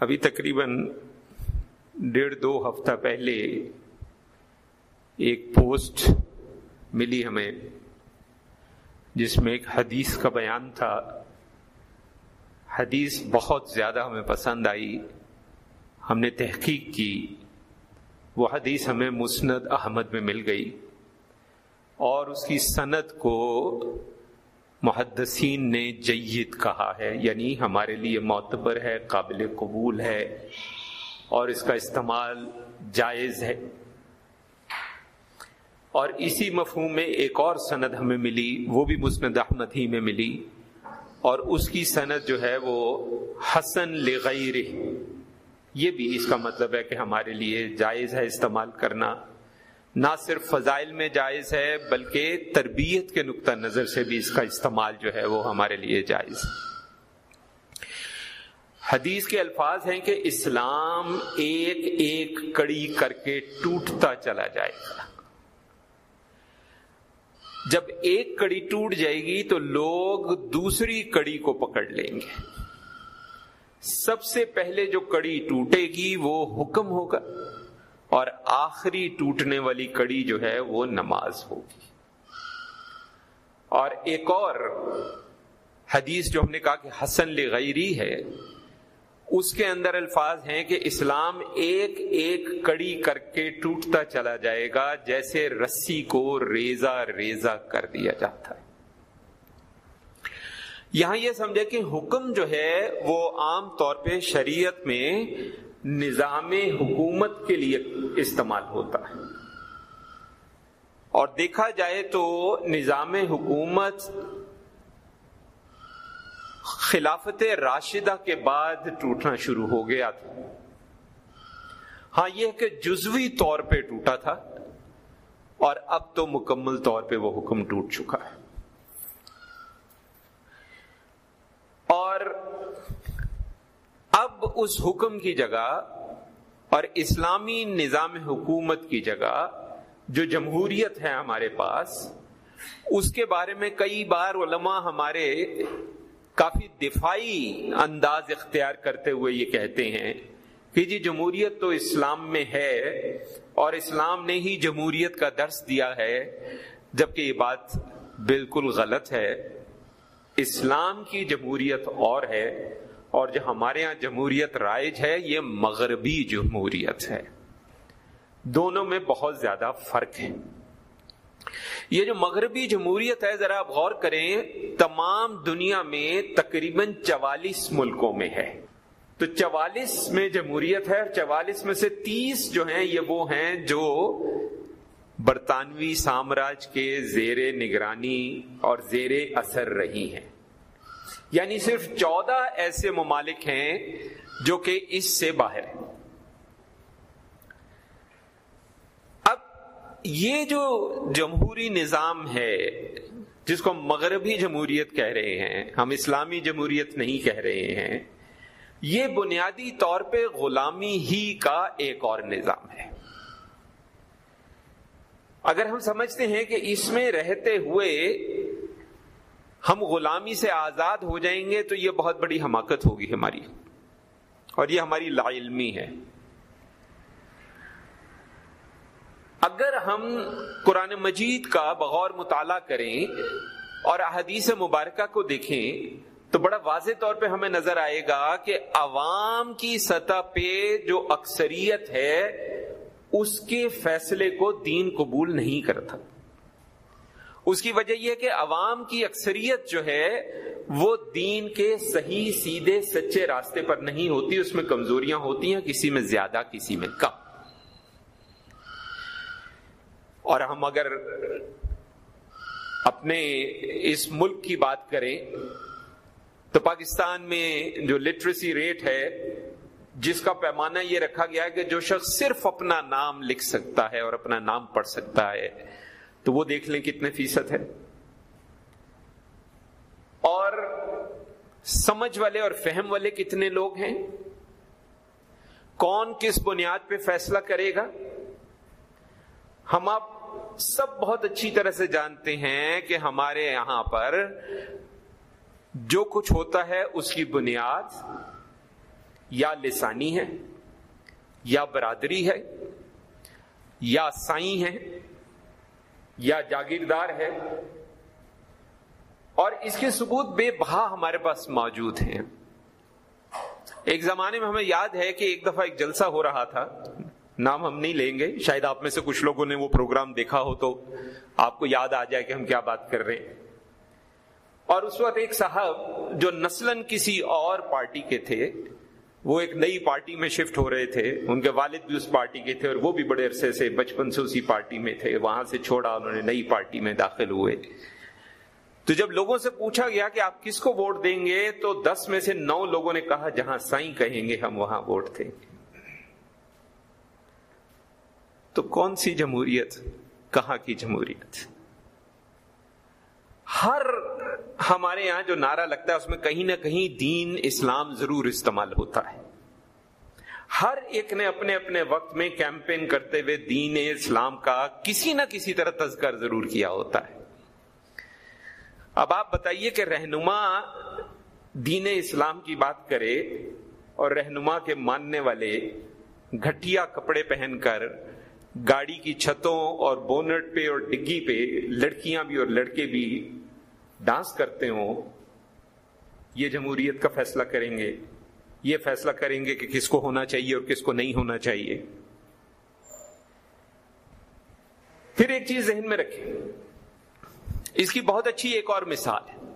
ابھی تقریباً ڈیڑھ دو ہفتہ پہلے ایک پوسٹ ملی ہمیں، جس میں ایک حدیث کا بیان تھا۔ حدیث بہت زیادہ ہمیں پسند آئی، ہم نے تحقیق کی۔ وہ حدیث ہمیں مسند احمد میں مل گئی اور اس کی صنعت کو محدثین نے جید کہا ہے یعنی ہمارے لیے معتبر ہے، قابل قبول ہے، اور اس کا استعمال جائز ہے۔ اور اسی مفہوم میں ایک اور سند ہمیں ملی، وہ بھی مسند احمد ہی میں ملی، اور اس کی سند جو ہے وہ حسن لغیر یہ بھی اس کا مطلب ہے کہ ہمارے لیے جائز ہے استعمال کرنا۔ نہ صرف فضائل میں جائز ہے، بلکہ تربیت کے نقطہ نظر سے بھی اس کا استعمال جو ہے وہ ہمارے لیے جائز حدیث کے الفاظ ہیں کہ اسلام ایک ایک کڑی کر کے ٹوٹتا چلا جائے گا۔ جب ایک کڑی ٹوٹ جائے گی تو لوگ دوسری کڑی کو پکڑ لیں گے۔ سب سے پہلے جو کڑی ٹوٹے گی وہ حکم ہوگا۔ اور آخری ٹوٹنے والی کڑی جو ہے وہ نماز ہوگی۔ اور ایک اور حدیث جو ہم نے کہا کہ حسن لغیری ہے، اس کے اندر الفاظ ہیں کہ اسلام ایک ایک کڑی کر کے ٹوٹتا چلا جائے گا جیسے رسی کو ریزا ریزا کر دیا جاتا ہے۔ یہاں یہ سمجھے کہ حکم جو ہے وہ عام طور پہ شریعت میں نظام حکومت کے لیے استعمال ہوتا ہے۔ اور دیکھا جائے تو نظام حکومت خلافت راشدہ کے بعد ٹوٹنا شروع ہو گیا تھا۔ ہاں یہ کہ جزوی طور پہ ٹوٹا تھا اور اب تو مکمل طور پہ وہ حکم ٹوٹ چکا ہے اور اب اس حکم کی جگہ اور اسلامی نظام حکومت کی جگہ جو جمہوریت ہے ہمارے پاس، اس کے بارے میں کئی بار علماء ہمارے کافی دفاعی انداز اختیار کرتے ہوئے یہ کہتے ہیں کہ جی جمہوریت تو اسلام میں ہے اور اسلام نے ہی جمہوریت کا درس دیا ہے، جبکہ یہ بات بالکل غلط ہے۔ اسلام کی جمہوریت اور ہے۔ اور جو ہمارے ہاں جمہوریت رائج ہے، یہ مغربی جمہوریت ہے۔ دونوں میں بہت زیادہ فرق ہے۔ یہ جو مغربی جمہوریت ہے، ذرا آپ غور کریں، تمام دنیا میں تقریباً چوالیس ملکوں میں ہے۔ تو چوالیس میں جمہوریت ہے اور چوالیس میں سے تیس جو ہیں، یہ وہ ہیں جو برطانوی سامراج کے زیر نگرانی اور زیر اثر رہی ہیں۔ یعنی صرف چودہ ایسے ممالک ہیں جو کہ اس سے باہر ہیں۔ اب یہ جو جمہوری نظام ہے، جس کو مغربی جمہوریت کہہ رہے ہیں، ہم اسلامی جمہوریت نہیں کہہ رہے ہیں، یہ بنیادی طور پہ غلامی ہی کا ایک اور نظام ہے۔ اگر ہم سمجھتے ہیں کہ اس میں رہتے ہوئے ہم غلامی سے آزاد ہو جائیں گے تو یہ بہت بڑی حماقت ہوگی ہماری اور یہ ہماری لا علمی ہے۔ اگر ہم قرآن مجید کا بغور مطالعہ کریں اور احادیث مبارکہ کو دیکھیں تو بڑا واضح طور پہ ہمیں نظر آئے گا کہ عوام کی سطح پہ جو اکثریت ہے، اس کے فیصلے کو دین قبول نہیں کرتا۔ اس کی وجہ یہ کہ عوام کی اکثریت جو ہے وہ دین کے صحیح، سیدھے، سچے راستے پر نہیں ہوتی، اس میں کمزوریاں ہوتی ہیں، کسی میں زیادہ، کسی میں کم۔ اور ہم اگر اپنے اس ملک کی بات کریں، تو پاکستان میں جو لٹریسی ریٹ ہے، جس کا پیمانہ یہ رکھا گیا ہے کہ جو شخص صرف اپنا نام لکھ سکتا ہے اور اپنا نام پڑھ سکتا ہے تو وہ دیکھ لیں کتنے فیصد ہے اور سمجھ والے اور فہم والے کتنے لوگ ہیں؟ کون کس بنیاد پہ فیصلہ کرے گا؟ ہم آپ سب بہت اچھی طرح سے جانتے ہیں کہ ہمارے یہاں پر جو کچھ ہوتا ہے اس کی بنیاد یا لسانی ہے، یا برادری ہے، یا سائی ہے یا جاگیردار ہے اور اس کے ثبوت بے بہا ہمارے پاس موجود ہیں۔ ایک زمانے میں ہمیں یاد ہے کہ ایک دفعہ ایک جلسہ ہو رہا تھا۔ نام ہم نہیں لیں گے، شاید آپ میں سے کچھ لوگوں نے وہ پروگرام دیکھا ہو تو آپ کو یاد آ جائے کہ ہم کیا بات کر رہے ہیں۔ اور اس وقت ایک صاحب جو نسلن کسی اور پارٹی کے تھے وہ ایک نئی پارٹی میں شفٹ ہو رہے تھے۔ ان کے والد بھی اس پارٹی کے تھے اور وہ بھی بڑے عرصے سے بچپن سے اسی پارٹی میں تھے۔ وہاں سے چھوڑا انہوں نے نئی پارٹی میں داخل ہوئے۔ تو جب لوگوں سے پوچھا گیا کہ آپ کس کو ووٹ دیں گے، تو دس میں سے نو لوگوں نے کہا، جہاں سائیں کہیں گے ہم وہاں ووٹ دیں گے تو کون سی جمہوریت؟ کہاں کی جمہوریت؟ ہر ہمارے یہاں جو نعرہ لگتا ہے، اس میں کہیں نہ کہیں دین اسلام ضرور استعمال ہوتا ہے۔ ہر ایک نے اپنے اپنے وقت میں کیمپین کرتے ہوئے دین اسلام کا کسی نہ کسی طرح تذکر ضرور کیا ہوتا ہے۔ اب آپ بتائیے کہ رہنما دین اسلام کی بات کرے اور رہنما کے ماننے والے گھٹیا کپڑے پہن کر گاڑی کی چھتوں اور بونٹ پہ اور ڈگی پہ، لڑکیاں بھی اور لڑکے بھی ڈانس کرتے ہوں، یہ جمہوریت کا فیصلہ کریں گے، یہ فیصلہ کریں گے کہ کس کو ہونا چاہیے اور کس کو نہیں ہونا چاہیے۔ پھر ایک چیز ذہن میں رکھیں۔ اس کی بہت اچھی ایک اور مثال ہے۔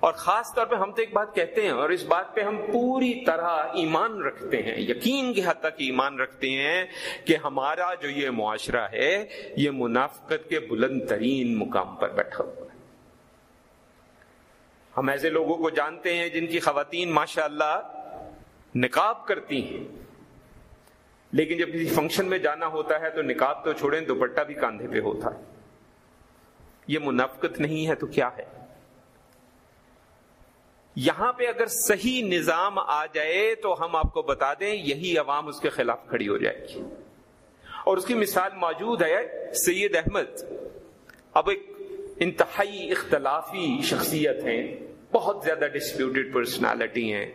اور خاص طور پہ ہم تو ایک بات کہتے ہیں اور اس بات پہ ہم پوری طرح ایمان رکھتے ہیں، یقین کی حد تک ایمان رکھتے ہیں کہ ہمارا جو یہ معاشرہ ہے، یہ منافقت کے بلند ترین مقام پر بیٹھا ہوا ہم ایسے لوگوں کو جانتے ہیں جن کی خواتین ماشاء اللہ نکاب کرتی ہیں۔ لیکن جب کسی فنکشن میں جانا ہوتا ہے تو نکاب تو چھوڑیں، دوپٹہ بھی کاندھے پہ ہوتا ہے۔ یہ منافقت نہیں ہے تو کیا ہے؟ یہاں پہ اگر صحیح نظام آ جائے تو ہم آپ کو بتا دیں یہی عوام اس کے خلاف کھڑی ہو جائے گی۔ اور اس کی مثال موجود ہے سید احمد۔ اب ایک انتہائی اختلافی شخصیت ہیں، بہت زیادہ ڈسپیوٹیڈ پرسنالٹی ہیں۔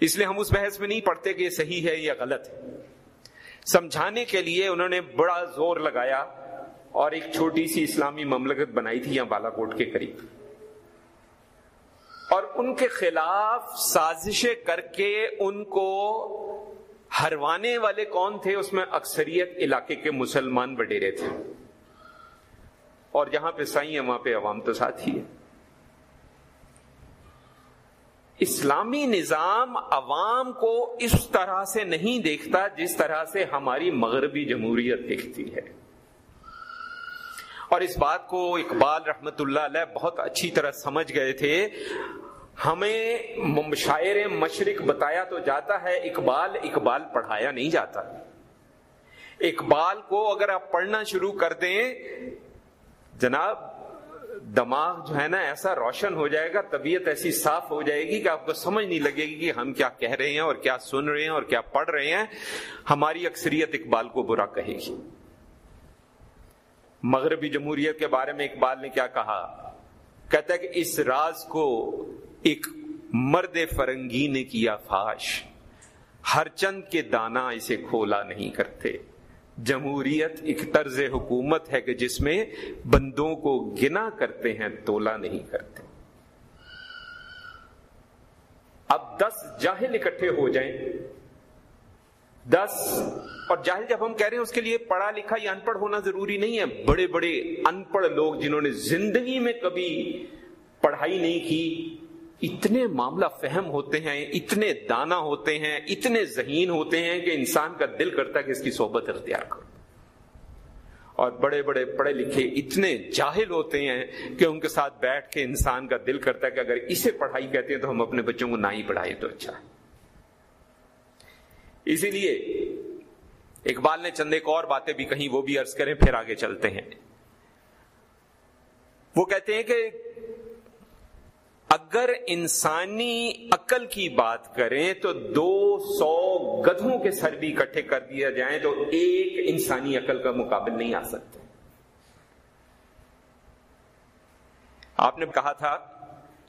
اس لیے ہم اس بحث میں نہیں پڑھتے کہ یہ صحیح ہے یا غلط ہے۔ سمجھانے کے لیے انہوں نے بڑا زور لگایا اور ایک چھوٹی سی اسلامی مملکت بنائی تھی یہاں بالا کوٹ کے قریب۔ اور ان کے خلاف سازشیں کر کے ان کو ہروانے والے کون تھے؟ اس میں اکثریت علاقے کے مسلمان وڈیرے تھے۔ اور جہاں پہ سائی ہے وہاں پہ عوام تو ساتھ ہی ہے اسلامی نظام عوام کو اس طرح سے نہیں دیکھتا جس طرح سے ہماری مغربی جمہوریت دیکھتی ہے۔ اور اس بات کو اقبال رحمت اللہ علیہ بہت اچھی طرح سمجھ گئے تھے۔ ہمیں شاعر مشرق بتایا تو جاتا ہے، اقبال اقبال پڑھایا نہیں جاتا۔ اقبال کو اگر آپ پڑھنا شروع کر دیں جناب، دماغ جو ہے نا ایسا روشن ہو جائے گا، طبیعت ایسی صاف ہو جائے گی کہ آپ کو سمجھ نہیں لگے گی کہ ہم کیا کہہ رہے ہیں اور کیا سن رہے ہیں اور کیا پڑھ رہے ہیں۔ ہماری اکثریت اقبال کو برا کہے گی۔ مغربی جمہوریت کے بارے میں اقبال نے کیا کہا؟ کہتا ہے کہ اس راز کو ایک مرد فرنگی نے کیا فاش۔ ہر چند کے دانا اسے کھولا نہیں کرتے۔ جمہوریت ایک طرز حکومت ہے کہ جس میں بندوں کو گنا کرتے ہیں، تولا نہیں کرتے۔ اب دس جاہل اکٹھے ہو جائیں۔ دس، اور جاہل جب ہم کہہ رہے ہیں اس کے لیے پڑھا لکھا یا ان پڑھ ہونا ضروری نہیں ہے، بڑے بڑے ان پڑھ لوگ جنہوں نے زندگی میں کبھی پڑھائی نہیں کی اتنے معاملہ فہم ہوتے ہیں، اتنے دانا ہوتے ہیں، اتنے ذہین ہوتے ہیں کہ انسان کا دل کرتا ہے کہ اس کی صحبت اختیار کرو۔ اور بڑے بڑے پڑھے لکھے اتنے جاہل ہوتے ہیں کہ ان کے ساتھ بیٹھ کے انسان کا دل کرتا ہے کہ اگر اسے پڑھائی کہتے ہیں تو ہم اپنے بچوں کو نہ ہی پڑھائیں تو اچھا۔ اسی لیے اقبال نے چند ایک اور باتیں بھی کہیں، وہ بھی عرض کریں، پھر آگے چلتے ہیں۔ وہ کہتے ہیں کہ اگر انسانی عقل کی بات کریں تو دو سو گدھوں کے سر بھی اکٹھے کر دیا جائیں تو ایک انسانی عقل کا مقابل نہیں آ سکتے آپ نے کہا تھا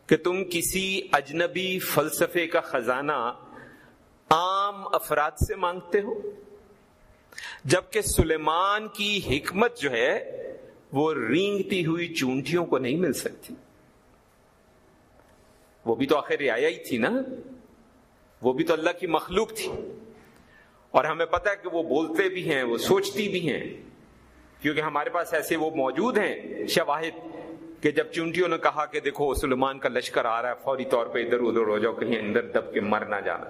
کہ تم کسی اجنبی فلسفے کا خزانہ عام افراد سے مانگتے ہو، جبکہ سلیمان کی حکمت جو ہے وہ رینگتی ہوئی چونٹیوں کو نہیں مل سکتی۔ وہ بھی تو آخر رعایا ہی تھی نا۔ وہ بھی تو اللہ کی مخلوق تھی۔ اور ہمیں پتا ہے کہ وہ بولتے بھی ہیں، وہ سوچتی بھی ہیں۔ کیونکہ ہمارے پاس ایسے وہ موجود ہیں شواہد کہ جب چونٹیوں نے کہا کہ دیکھو سلمان کا لشکر آ رہا ہے، فوری طور پہ ادھر ادھر ہو جاؤ، کہیں اندر دب کے مر نہ جانا۔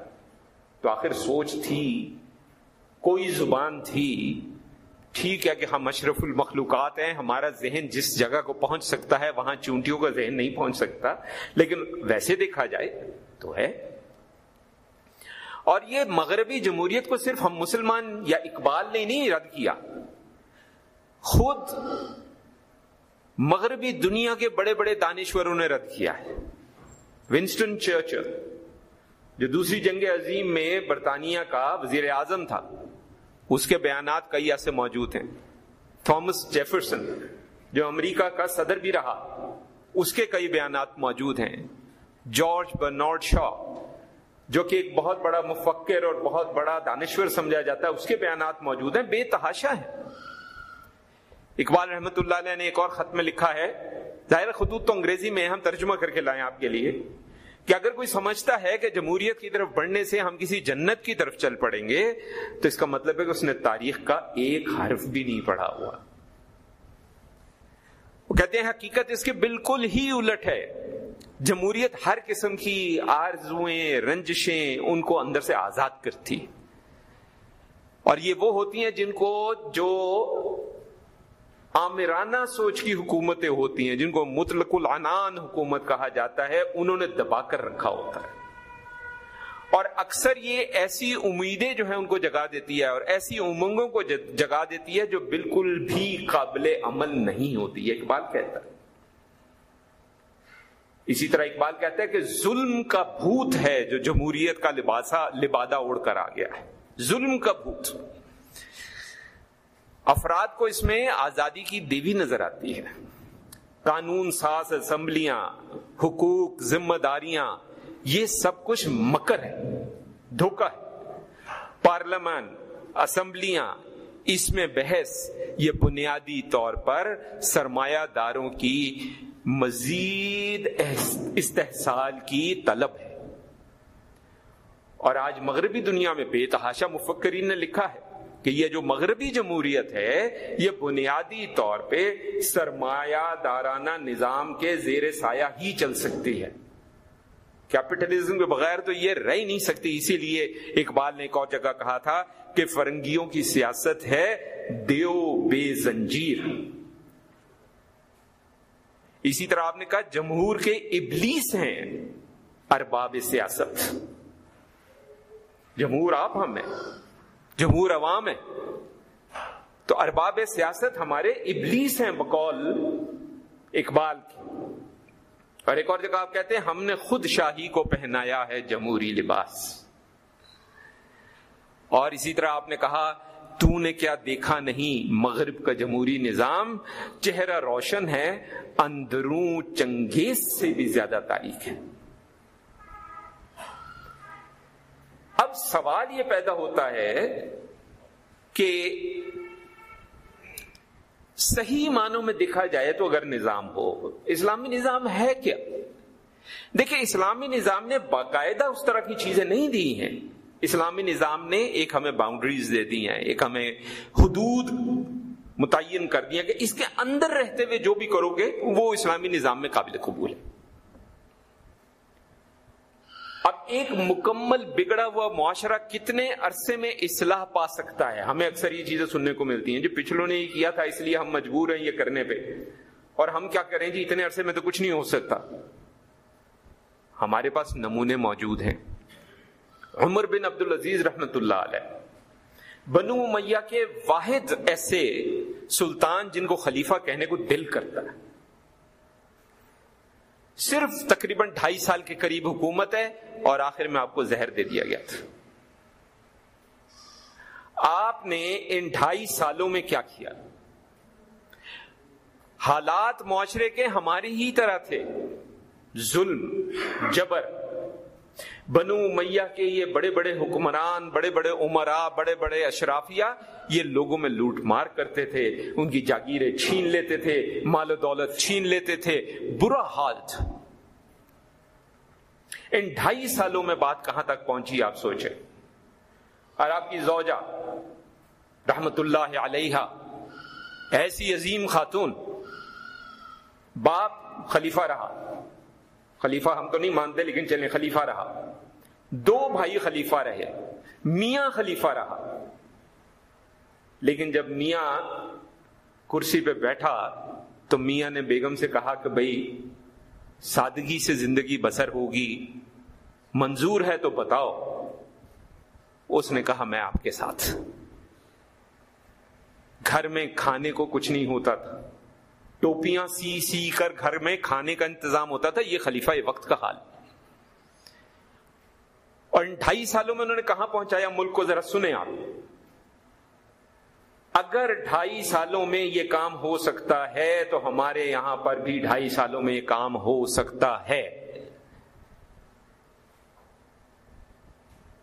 تو آخر سوچ تھی، کوئی زبان تھی۔ ٹھیک ہے کہ ہم اشرف المخلوقات ہیں، ہمارا ذہن جس جگہ کو پہنچ سکتا ہے، وہاں چونٹیوں کا ذہن نہیں پہنچ سکتا۔ لیکن ویسے دیکھا جائے تو ہے۔ اور یہ مغربی جمہوریت کو صرف ہم مسلمان یا اقبال نے نہیں رد کیا۔ خود مغربی دنیا کے بڑے بڑے دانشوروں نے رد کیا ہے۔ ونسٹن چرچل، جو دوسری جنگ عظیم میں برطانیہ کا وزیر اعظم تھا۔ اس کے بیانات کئی ایسے موجود ہیں۔ تھامس جیفرسن، جو امریکہ کا صدر بھی رہا، اس کے کئی بیانات موجود ہیں۔ جارج برنارڈ شا جو کہ ایک بہت بڑا مفکر اور بہت بڑا دانشور سمجھا جاتا ہے، اس کے بیانات موجود ہیں۔ بے تحاشا ہے اقبال رحمت اللہ علیہ نے ایک اور خط میں لکھا ہے، ظاہر خطوط تو انگریزی میں ہم ترجمہ کر کے لائیں آپ کے لیے۔ کہ اگر کوئی سمجھتا ہے کہ جمہوریت کی طرف بڑھنے سے ہم کسی جنت کی طرف چل پڑیں گے، تو اس کا مطلب ہے کہ اس نے تاریخ کا ایک حرف بھی نہیں پڑھا ہوا۔ وہ کہتے ہیں، حقیقت اس کے بالکل ہی الٹ ہے۔ جمہوریت ہر قسم کی آرزویں رنجشیں ان کو اندر سے آزاد کرتی۔ اور یہ وہ ہوتی ہیں جن کو جو آمرانہ سوچ کی حکومتیں ہوتی ہیں، جن کو مطلق العنان حکومت کہا جاتا ہے، انہوں نے دبا کر رکھا ہوتا ہے۔ اور اکثر یہ ایسی امیدیں جو ہیں ان کو جگا دیتی ہے، اور ایسی امنگوں کو جگا دیتی ہے جو بالکل بھی قابل عمل نہیں ہوتی۔ ہے اقبال کہتا ہے۔ اسی طرح اقبال کہتا ہے کہ ظلم کا بھوت ہے جو جمہوریت کا لباسا، لبادہ اڑ کر آ گیا ہے۔ ظلم کا بھوت۔ افراد کو اس میں آزادی کی دیوی نظر آتی ہے۔ قانون ساز، اسمبلیاں، حقوق، ذمہ داریاں، یہ سب کچھ مکر ہے، دھوکہ ہے۔ پارلیمان، اسمبلیاں، اس میں بحث، یہ بنیادی طور پر سرمایہ داروں کی مزید استحصال کی طلب ہے۔ اور آج مغربی دنیا میں بے تحاشا مفکرین نے لکھا ہے کہ یہ جو مغربی جمہوریت ہے، یہ بنیادی طور پہ سرمایہ دارانہ نظام کے زیر سایہ ہی چل سکتی ہے۔ کیپٹلزم کے بغیر تو یہ رہ نہیں سکتی۔ اسی لیے اقبال نے ایک اور جگہ کہا تھا کہ فرنگیوں کی سیاست ہے دیو بے زنجیر۔ اسی طرح آپ نے کہا جمہور کے ابلیس ہیں ارباب سیاست۔ جمہور آپ ہم ہیں۔ جمہور عوام ہے تو ارباب سیاست ہمارے ابلیس ہیں بقول، اقبال کی۔ اور ایک اور جگہ آپ کہتے ہیں، ہم نے خود شاہی کو پہنایا ہے جمہوری لباس۔ اور اسی طرح آپ نے کہا، تو نے کیا دیکھا نہیں مغرب کا جمہوری نظام؟ چہرہ روشن ہے، اندروں چنگیز سے بھی زیادہ تاریخ ہے۔ اب سوال یہ پیدا ہوتا ہے کہ صحیح معنوں میں دیکھا جائے تو اگر نظام ہو، اسلامی نظام ہے کیا؟ دیکھیں، اسلامی نظام نے باقاعدہ اس طرح کی چیزیں نہیں دی ہیں۔ اسلامی نظام نے ایک ہمیں باؤنڈریز دے دی ہیں، ایک ہمیں حدود متعین کر دیا کہ اس کے اندر رہتے ہوئے جو بھی کرو گے، وہ اسلامی نظام میں قابل قبول ہے۔ اب ایک مکمل بگڑا ہوا معاشرہ کتنے عرصے میں اصلاح پا سکتا ہے؟ ہمیں اکثر یہ چیزیں سننے کو ملتی ہیں جو پچھلوں نے یہ کیا تھا، اس لیے ہم مجبور ہیں یہ کرنے پہ۔ اور ہم کیا کریں جی؟ اتنے عرصے میں تو کچھ نہیں ہو سکتا۔ ہمارے پاس نمونے موجود ہیں۔ عمر بن عبد العزیز رحمت اللہ علیہ، بنو میاں کے واحد ایسے سلطان جن کو خلیفہ کہنے کو دل کرتا ہے۔ صرف تقریباً ڈھائی سال کے قریب حکومت ہے اور آخر میں آپ کو زہر دے دیا گیا تھا۔ آپ نے ان ڈھائی سالوں میں کیا کیا؟ حالات معاشرے کے ہماری ہی طرح تھے۔ ظلم، جبر بنو میاں کے یہ بڑے بڑے حکمران، بڑے بڑے عمرا، بڑے بڑے اشرافیہ، یہ لوگوں میں لوٹ مار کرتے تھے، ان کی جاگیریں چھین لیتے تھے، مال و دولت چھین لیتے تھے۔ برا حال تھا۔ ان ڈھائی سالوں میں بات کہاں تک پہنچی آپ سوچیں۔ اور آپ کی زوجہ، رحمت اللہ علیہ، ایسی عظیم خاتون، باپ خلیفہ رہا۔ خلیفہ ہم تو نہیں مانتے، لیکن چلیں، خلیفہ رہا۔ دو بھائی خلیفہ رہے، میاں خلیفہ رہا۔ لیکن جب میاں کرسی پہ بیٹھا، تو میاں نے بیگم سے کہا کہ بھائی، سادگی سے زندگی بسر ہوگی، منظور ہے تو بتاؤ۔ اس نے کہا، میں آپ کے ساتھ۔ گھر میں کھانے کو کچھ نہیں ہوتا تھا۔ ٹوپیاں سی سی کر گھر میں کھانے کا انتظام ہوتا تھا، یہ خلیفہ وقت کا حال۔ اور ان ڈھائی سالوں میں انہوں نے کہاں پہنچایا؟ ملک کو ذرا سنیں آپ۔ اگر ڈھائی سالوں میں یہ کام ہو سکتا ہے، تو ہمارے یہاں پر بھی ڈھائی سالوں میں یہ کام ہو سکتا ہے۔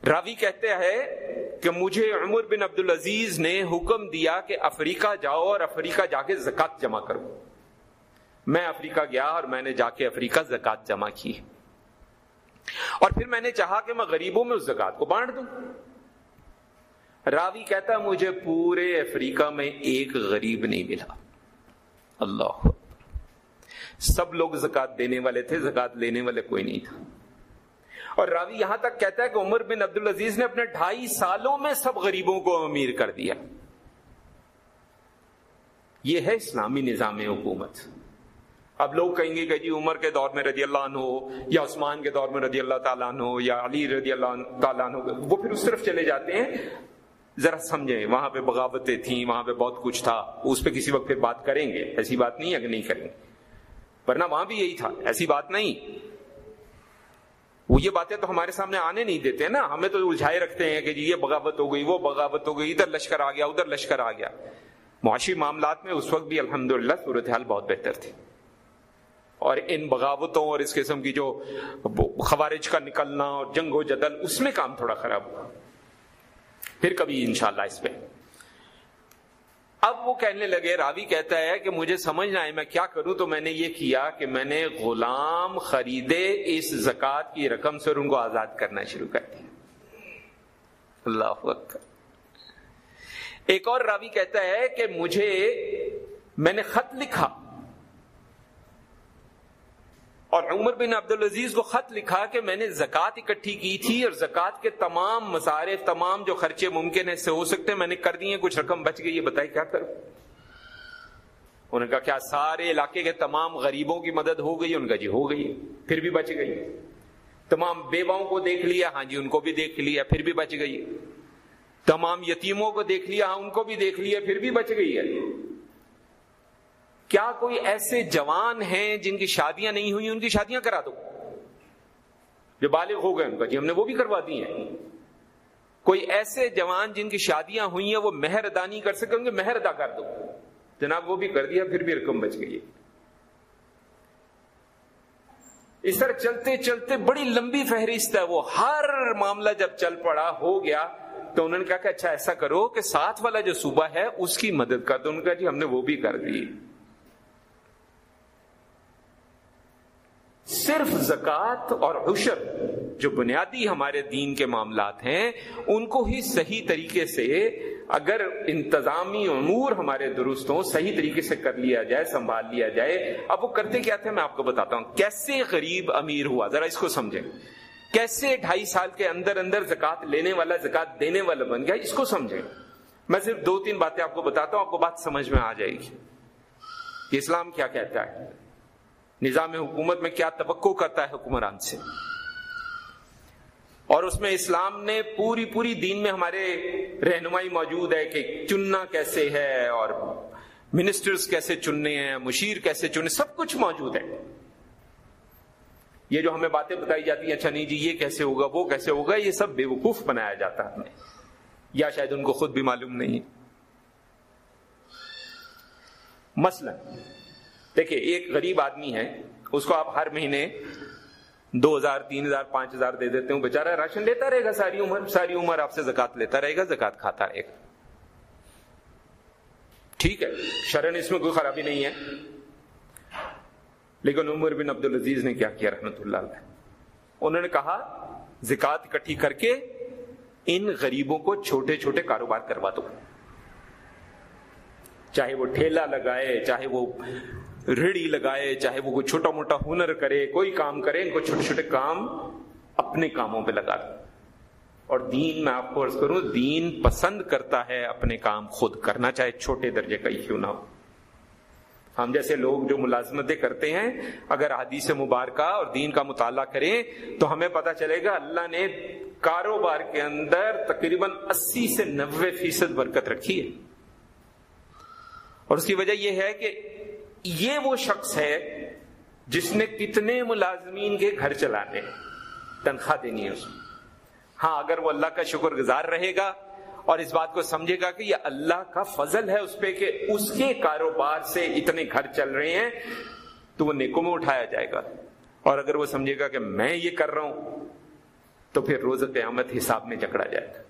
راوی کہتے ہیں کہ مجھے عمر بن عبد العزیز نے حکم دیا کہ افریقہ جاؤ اور افریقہ جا کے زکات جمع کرو۔ میں افریقہ گیا اور میں نے جا کے افریقہ زکات جمع کی۔ اور پھر میں نے چاہا کہ میں غریبوں میں اس زکات کو بانٹ دوں۔ راوی کہتا مجھے پورے افریقہ میں ایک غریب نہیں ملا۔ اللہ سب لوگ زکات دینے والے تھے، زکات لینے والے کوئی نہیں تھا۔ اور راوی یہاں تک کہتا ہے کہ عمر بن عبد العزیز نے اپنے ڈھائی سالوں میں سب غریبوں کو امیر کر دیا۔ یہ ہے اسلامی نظام حکومت۔ اب لوگ کہیں گے کہ جی عمر کے دور میں رضی اللہ عنہ یا عثمان کے دور میں رضی اللہ تعالیٰ عنہ یا علی رضی اللہ تعالیٰ عنہ وہ پھر اس طرف چلے جاتے ہیں۔ ذرا سمجھیں، وہاں پہ بغاوتیں تھیں، وہاں پہ بہت کچھ تھا، اس پہ کسی وقت پھر بات کریں گے۔ ایسی بات نہیں ہے کہ نہیں کریں گے۔ ورنہ وہاں بھی یہی تھا، ایسی بات نہیں۔ وہ یہ باتیں تو ہمارے سامنے آنے نہیں دیتے نا۔ ہمیں تو الجھائے رکھتے ہیں کہ جی یہ بغاوت ہو گئی، وہ بغاوت ہو گئی، ادھر لشکر آ گیا، ادھر لشکر آ گیا۔ معاشی معاملات میں اس وقت بھی الحمدللہ صورتحال بہت بہتر تھی۔ اور ان بغاوتوں اور اس قسم کی جو خوارج کا نکلنا اور جنگ و جدل، اس میں کام تھوڑا خراب ہوا۔ پھر کبھی انشاءاللہ اس پہ۔ اب وہ کہنے لگے، راوی کہتا ہے کہ مجھے سمجھ نہ آئے، میں کیا کروں؟ تو میں نے یہ کیا کہ میں نے غلام خریدے اس زکات کی رقم سے ان کو آزاد کرنا شروع کر دیا۔ اللہ اکبر۔ ایک اور راوی کہتا ہے کہ مجھے، میں نے خط لکھا۔ اور عمر بن عبد العزیز کو خط لکھا کہ میں نے زکات اکٹھی کی تھی اور زکات کے تمام مصارف تمام جو خرچے ممکن ہے سے ہو سکتے ہیں، میں نے کر دیے، کچھ رقم بچ گئی، یہ بتائی کیا کروں؟ انہوں نے کہا کیا سارے علاقے کے تمام غریبوں کی مدد ہو گئی، ان کا جی ہو گئی، پھر بھی بچ گئی۔ تمام بیواؤں کو دیکھ لیا ہاں جی ان کو بھی دیکھ لیا، پھر بھی بچ گئی۔ تمام یتیموں کو دیکھ لیا ہاں ان کو بھی دیکھ لیا، پھر بھی بچ گئی۔ ہے کیا کوئی ایسے جوان ہیں جن کی شادیاں نہیں ہوئی ان کی شادیاں کرا دو؟ جو بالغ ہو گئے ان کا جی ہم نے وہ بھی کروا دی ہیں۔ کوئی ایسے جوان جن کی شادیاں ہوئی ہیں وہ مہر ادا نہیں کر سکیں گے مہر ادا کر دو۔ جناب وہ بھی کر دیا، پھر بھی رقم بچ گئی اس طرح چلتے چلتے بڑی لمبی فہرست ہے۔ وہ ہر معاملہ جب چل پڑا، ہو گیا، تو انہوں نے کہا کہ اچھا ایسا کرو کہ ساتھ والا جو صوبہ ہے، اس کی مدد کر دو۔ ان کا جی ہم نے وہ بھی کر دی۔ صرف زکوٰۃ اور عشر جو بنیادی ہمارے دین کے معاملات ہیں، ان کو ہی صحیح طریقے سے اگر انتظامی امور ہمارے درست ہوں، صحیح طریقے سے کر لیا جائے، سنبھال لیا جائے۔ اب وہ کرتے کیا تھے؟ میں آپ کو بتاتا ہوں۔ کیسے غریب امیر ہوا؟ ذرا اس کو سمجھیں۔ کیسے ڈھائی سال کے اندر اندر زکات لینے والا، زکات دینے والا بن گیا؟ اس کو سمجھے میں صرف دو تین باتیں آپ کو بتاتا ہوں، آپ کو بات سمجھ میں آ جائے گی۔ اسلام کیا کہتا ہے؟ نظام حکومت میں کیا توقع کرتا ہے حکمران سے؟ اور اس میں اسلام نے پوری پوری دین میں ہمارے رہنمائی موجود ہے کہ چننا کیسے ہے اور منسٹرز کیسے چننے ہیں، مشیر کیسے چننے، سب کچھ موجود ہے۔ یہ جو ہمیں باتیں بتائی جاتی ہیں اچھا نہیں جی یہ کیسے ہوگا، وہ کیسے ہوگا، یہ سب بے وقوف بنایا جاتا ہے۔ ہمیں یا شاید ان کو خود بھی معلوم نہیں۔ مثلا دیکھیے، ایک غریب آدمی ہے، اس کو آپ ہر مہینے دو ہزار، تین ہزار، پانچ ہزار دے دیتے ہوں بےچارا راشن لیتا رہے گا ساری عمر ساری عمر آپ سے زکات لیتا رہے گا، زکات کھاتا رہے گا۔ ٹھیک ہے شرن اس میں کوئی خرابی نہیں ہے۔ لیکن عمر بن عبد العزیز نے کیا کیا، رحمت اللہ علیہ۔ انہوں نے کہا، زکات اکٹھی کر کے ان غریبوں کو چھوٹے چھوٹے کاروبار کروا دو۔ چاہے وہ ٹھیلا لگائے، چاہے وہ ریڑی لگائے، چاہے وہ کوئی چھوٹا موٹا ہنر کرے، کوئی کام کرے، ان کو چھوٹے چھوٹے کام اپنے کاموں پہ لگا دو اور دین میں آپ کو عرض کروں، دین پسند کرتا ہے اپنے کام خود کرنا، چاہے چھوٹے درجے کا ہی کیوں نہ ہو۔ ہم جیسے لوگ جو ملازمتیں کرتے ہیں، اگر حدیث مبارکہ اور دین کا مطالعہ کریں، تو ہمیں پتا چلے گا اللہ نے کاروبار کے اندر تقریباً اسی سے نوے فیصد برکت رکھی ہے۔ اور اس کی وجہ یہ ہے کہ یہ وہ شخص ہے جس نے کتنے ملازمین کے گھر چلانے تنخواہ دینی ہے اس میں ہاں اگر وہ اللہ کا شکر گزار رہے گا اور اس بات کو سمجھے گا کہ یہ اللہ کا فضل ہے اس پہ کہ اس کے کاروبار سے اتنے گھر چل رہے ہیں، تو وہ نیکوں میں اٹھایا جائے گا۔ اور اگر وہ سمجھے گا کہ میں یہ کر رہا ہوں، تو پھر روز قیامت حساب میں جکڑا جائے گا۔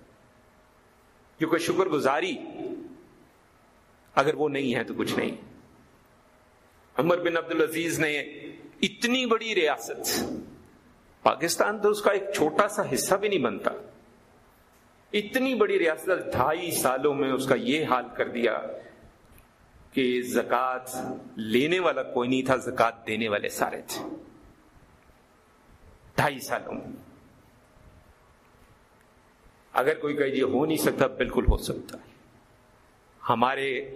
کیونکہ شکر گزاری، اگر وہ نہیں ہے تو کچھ نہیں۔ عمر بن عبد العزیز نے اتنی بڑی ریاست، پاکستان تو اس کا ایک چھوٹا سا حصہ بھی نہیں بنتا۔ اتنی بڑی ریاست، ڈھائی سالوں میں اس کا یہ حال کر دیا کہ زکات لینے والا کوئی نہیں تھا زکات دینے والے سارے تھے۔ ڈھائی سالوں میں۔ اگر کوئی کہ جی ہو نہیں سکتا، بالکل ہو سکتا۔ ہمارے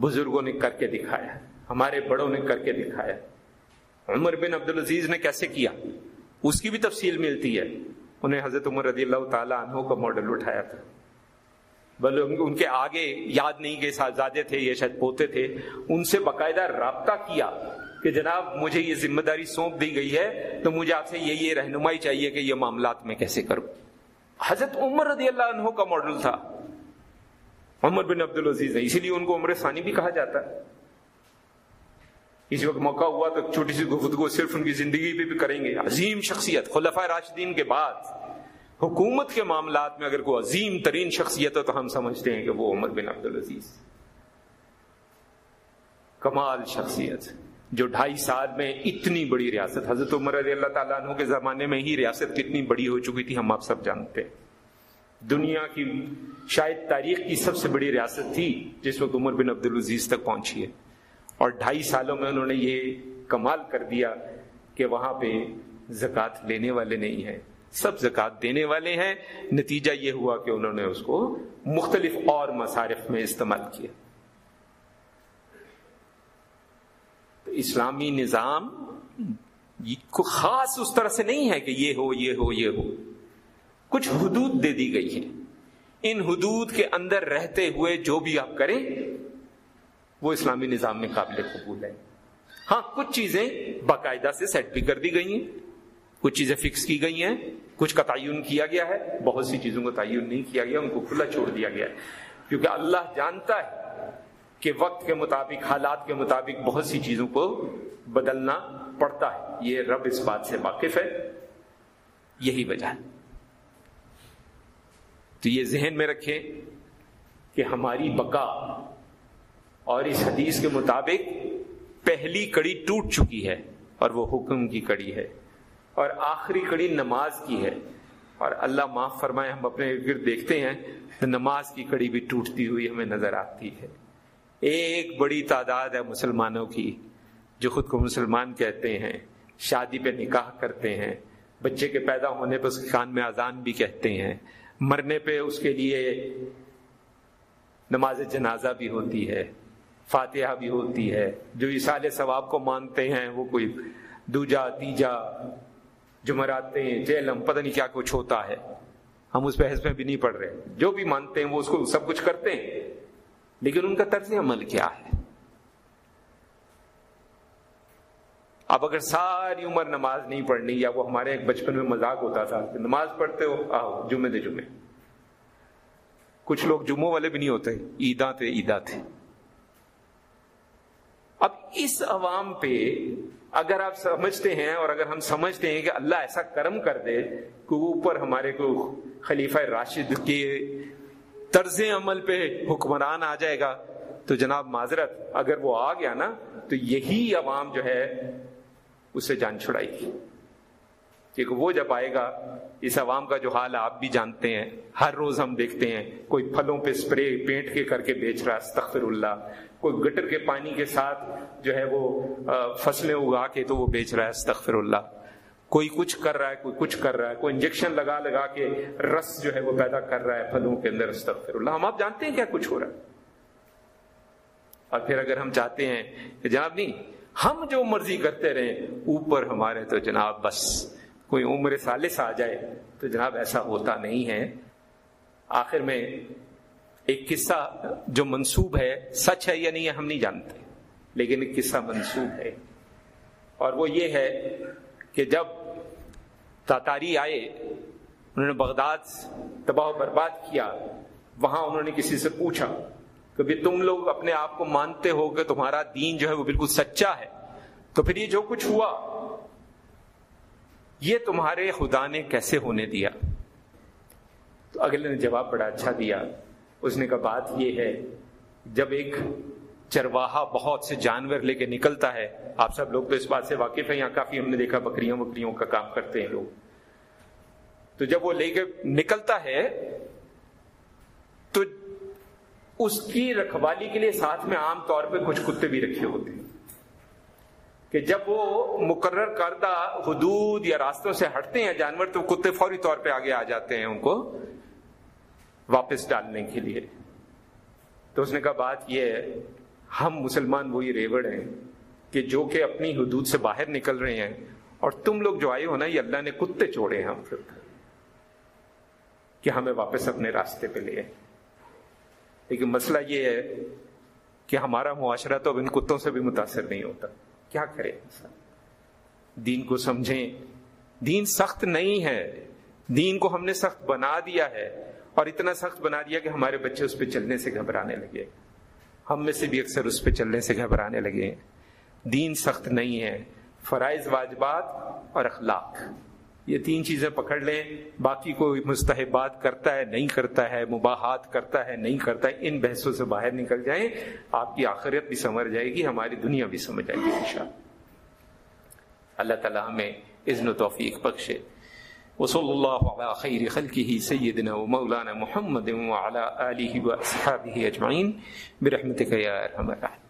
بزرگوں نے کر کے دکھایا۔ ہمارے بڑوں نے کر کے دکھایا۔ عمر بن عبد العزیز نے کیسے کیا؟ اس کی بھی تفصیل ملتی ہے۔ انہیں حضرت عمر رضی اللہ تعالیٰ عنہ کا ماڈل اٹھایا تھا۔ بلے ان کے آگے یاد نہیں کہ سازادے تھے یہ شاید پوتے تھے، ان سے باقاعدہ رابطہ کیا کہ جناب مجھے یہ ذمہ داری سونپ دی گئی ہے، تو مجھے آپ سے یہ یہ رہنمائی چاہیے کہ یہ معاملات میں کیسے کروں۔ حضرت عمر رضی اللہ عنہ کا ماڈل تھا۔ عمر بن عبد العزیز اسی لیے ان کو عمر ثانی بھی کہا جاتا۔ ہے اس وقت موقع ہوا تو چھوٹی سی گفتگو صرف ان کی زندگی پہ بھی کریں گے۔ عظیم شخصیت خلفۂ راشدین کے بعد حکومت کے معاملات میں اگر کوئی عظیم ترین شخصیت ہے تو ہم سمجھتے ہیں کہ وہ عمر بن عبد العزیز کمال شخصیت، جو ڈھائی سال میں اتنی بڑی ریاست، حضرت عمر علی اللہ تعالیٰ عنہ کے زمانے میں ہی ریاست کتنی بڑی ہو چکی تھی، ہم آپ سب جانتے ہیں۔ دنیا کی شاید تاریخ کی سب سے بڑی ریاست تھی جس وقت عمر بن عبد العزیز تک پہنچی ہے۔ اور ڈھائی سالوں میں انہوں نے یہ کمال کر دیا کہ وہاں پہ زکات لینے والے نہیں ہیں۔ سب زکات دینے والے ہیں۔ نتیجہ یہ ہوا کہ انہوں نے اس کو مختلف اور مصارف میں استعمال کیا۔ تو اسلامی نظام کو خاص اس طرح سے نہیں ہے کہ یہ ہو یہ ہو یہ ہو۔ کچھ حدود دے دی گئی ہے ان حدود کے اندر رہتے ہوئے جو بھی آپ کریں وہ اسلامی نظام میں قابل قبول ہے۔ ہاں کچھ چیزیں باقاعدہ سے سیٹ بھی کر دی گئی ہیں۔ کچھ چیزیں فکس کی گئی ہیں۔ کچھ کا تعین کیا گیا ہے۔ بہت سی چیزوں کا تعین نہیں کیا گیا، ان کو کھلا چھوڑ دیا گیا ہے۔ کیونکہ اللہ جانتا ہے کہ وقت کے مطابق، حالات کے مطابق بہت سی چیزوں کو بدلنا پڑتا ہے۔ یہ رب اس بات سے واقف ہے۔ یہی وجہ ہے۔ تو یہ ذہن میں رکھیں کہ ہماری بقا اور اس حدیث کے مطابق پہلی کڑی ٹوٹ چکی ہے اور وہ حکم کی کڑی ہے اور آخری کڑی نماز کی ہے اور اللہ معاف فرمائے، ہم اپنے گرد دیکھتے ہیں تو نماز کی کڑی بھی ٹوٹتی ہوئی ہمیں نظر آتی ہے۔ ایک بڑی تعداد ہے مسلمانوں کی جو خود کو مسلمان کہتے ہیں، شادی پہ نکاح کرتے ہیں، بچے کے پیدا ہونے پہ اس کے کان میں اذان بھی کہتے ہیں، مرنے پہ اس کے لیے نماز جنازہ بھی ہوتی ہے۔ فاتحہ بھی ہوتی ہے۔ جو اسال ثواب کو مانتے ہیں، وہ کوئی دوجا، تیجا جمعراتے جیلم، پتہ نہیں کیا کچھ ہوتا ہے۔ ہم اس بحث میں بھی نہیں پڑھ رہے۔ جو بھی مانتے ہیں، وہ اس کو سب کچھ کرتے ہیں۔ لیکن ان کا طرز عمل کیا ہے؟ اب اگر ساری عمر نماز نہیں پڑھنی، یا وہ ہمارے ایک بچپن میں مذاق ہوتا تھا کہ نماز پڑھتے ہو، آؤ، جمعے دے جمعے۔ کچھ لوگ جمعوں والے بھی نہیں ہوتے عیدا تھے عیدا تھے۔ اب اس عوام پہ اگر آپ سمجھتے ہیں اور اگر ہم سمجھتے ہیں کہ اللہ ایسا کرم کر دے کہ اوپر ہمارے کو خلیفہ راشد کے طرز عمل پہ حکمران آ جائے گا، تو جناب معذرت، اگر وہ آ گیا نا، تو یہی عوام جو ہے، اسے جان چھڑائے گی۔ کیونکہ وہ جب آئے گا، اس عوام کا جو حال آپ بھی جانتے ہیں، ہر روز ہم دیکھتے ہیں، کوئی پھلوں پہ اسپرے پینٹ کے کر کے بیچ رہا استغفر اللہ، کوئی گٹر کے پانی کے ساتھ جو ہے وہ فصلیں اگا کے تو وہ بیچ رہا ہے، استغفر اللہ۔ کوئی کچھ کر رہا ہے، کوئی کچھ کر رہا ہے، کوئی انجیکشن لگا لگا کے رس جو ہے وہ پیدا کر رہا ہے پھلوں کے اندر، استغفر اللہ۔ ہم آپ جانتے ہیں کیا کچھ ہو رہا ہے؟ اور پھر اگر ہم چاہتے ہیں کہ جناب نہیں ہم جو مرضی کرتے رہیں، اوپر ہمارے تو جناب بس۔ کوئی عمر سالس آ جائے تو جناب ایسا ہوتا نہیں ہے۔ آخر میں ایک قصہ جو منسوب ہے، سچ ہے یا نہیں ہے ہم نہیں جانتے، لیکن ایک قصہ منسوب ہے۔ اور وہ یہ ہے کہ جب تاتاری آئے، انہوں نے بغداد تباہ و برباد کیا، وہاں انہوں نے کسی سے پوچھا کہ بھی تم لوگ اپنے آپ کو مانتے ہو کہ تمہارا دین جو ہے وہ بالکل سچا ہے۔ تو پھر یہ جو کچھ ہوا یہ تمہارے خدا نے کیسے ہونے دیا؟ تو اگلے نے جواب بڑا اچھا دیا۔ اس نے کہا، بات یہ ہے، جب ایک چرواہا بہت سے جانور لے کے نکلتا ہے، آپ سب لوگ تو اس بات سے واقف ہیں، یہاں کافی ہم نے دیکھا بکریوں بکریوں کا کام کرتے ہیں لوگ۔ تو جب وہ لے کے نکلتا ہے، تو اس کی رکھوالی کے لیے ساتھ میں عام طور پہ کچھ کتے بھی رکھے ہوتے ہیں۔ کہ جب وہ مقرر کردہ حدود یا راستوں سے ہٹتے ہیں جانور، تو کتے فوری طور پہ آگے آ جاتے ہیں ان کو واپس ڈالنے کے لیے۔ تو اس نے کہا، بات یہ ہے، ہم مسلمان وہی ریوڑ ہیں کہ جو کہ اپنی حدود سے باہر نکل رہے ہیں، اور تم لوگ جو آئے ہو نا، یہ اللہ نے کتے چھوڑے ہیں ہم پھر کہ ہمیں واپس اپنے راستے پہ لے لیکن مسئلہ یہ ہے کہ ہمارا معاشرہ تو اب ان کتوں سے بھی متاثر نہیں ہوتا۔ کیا کرے دین کو سمجھیں۔ دین سخت نہیں ہے۔ دین کو ہم نے سخت بنا دیا ہے۔ اور اتنا سخت بنا دیا کہ ہمارے بچے اس پہ چلنے سے گھبرانے لگے۔ ہم میں سے بھی اکثر اس پہ چلنے سے گھبرانے لگے۔ دین سخت نہیں ہے۔ فرائض واجبات اور اخلاق۔ یہ تین چیزیں پکڑ لیں۔ باقی کوئی مستحبات کرتا ہے، نہیں کرتا ہے، مباحات کرتا ہے، نہیں کرتا ہے، ان بحثوں سے باہر نکل جائیں، آپ کی آخرت بھی سمجھ جائے گی، ہماری دنیا بھی سمجھ جائے گی ان اللہ۔ تعالیٰ ہمیں اذن و توفیق بخشے۔ وصلی اللہ علی خیر خلقه سیدنا و مولانا محمد وعلى آلہ و اصحابہ اجمعین۔ برحمتک یا ارحم الراحمین۔